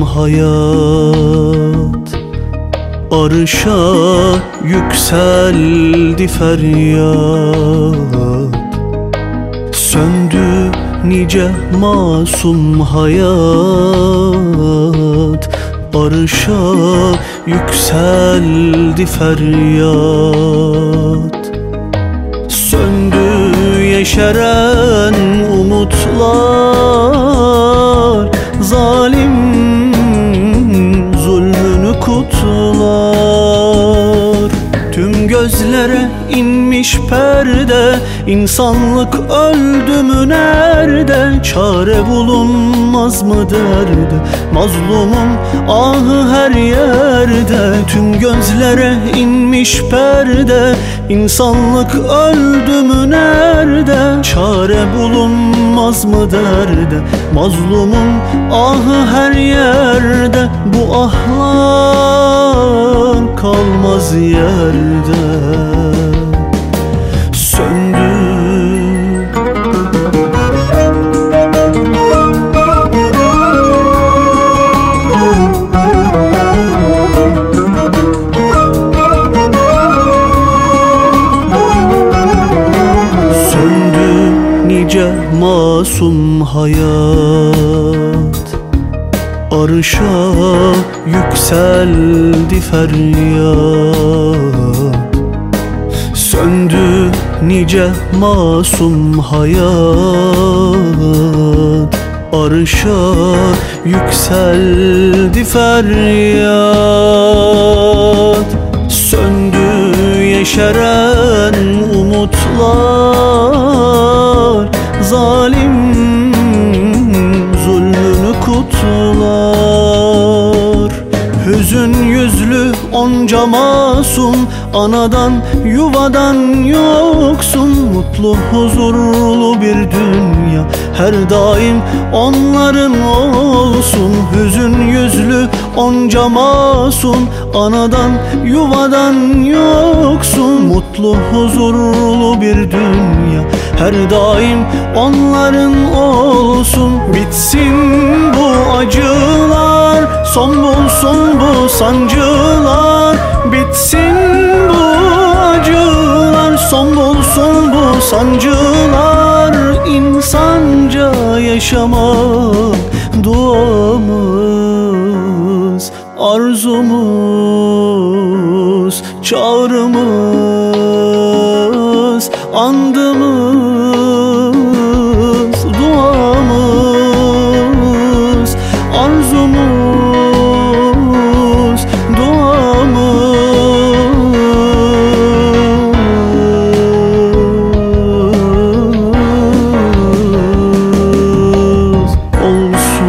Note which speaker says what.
Speaker 1: hayat. Arışa yükseldi feryat. Söndü nice masum hayat. Arışa yükseldi feryat. Söndü yeşeren umutlar kutlar Tüm gözlere inmiş perde İnsanlık öldü Çare bulunmaz mı derde? Mazlumun ahı her yerde Tüm gözlere inmiş perde. İnsanlık öldü mü nerede? Çare bulunmaz mı derde? Mazlumun ahı her yerde Bu ahlar kalmaz yerde masum hayat. Arışa yükseldi feryat. Söndü nice masum hayat. Arışa yükseldi feryat. Söndü yeşeren umutlar Zalim zulmünü kutlar. Hüzün yüzlü onca masum Anadan yuvadan yoksun. Mutlu huzurlu bir dünya Her daim onların olsun. Hüzün yüzlü onca masum Anadan yuvadan yoksun. Mutlu huzurlu bir dünya Her daim onların olsun. Bitsin bu acılar Son bulsun bu sancılar. Bitsin bu acılar Son bulsun bu sancılar. İnsanca yaşamak duamız Arzumuz, çağrımız, andımız, duamız, arzumuz, duamız olsun.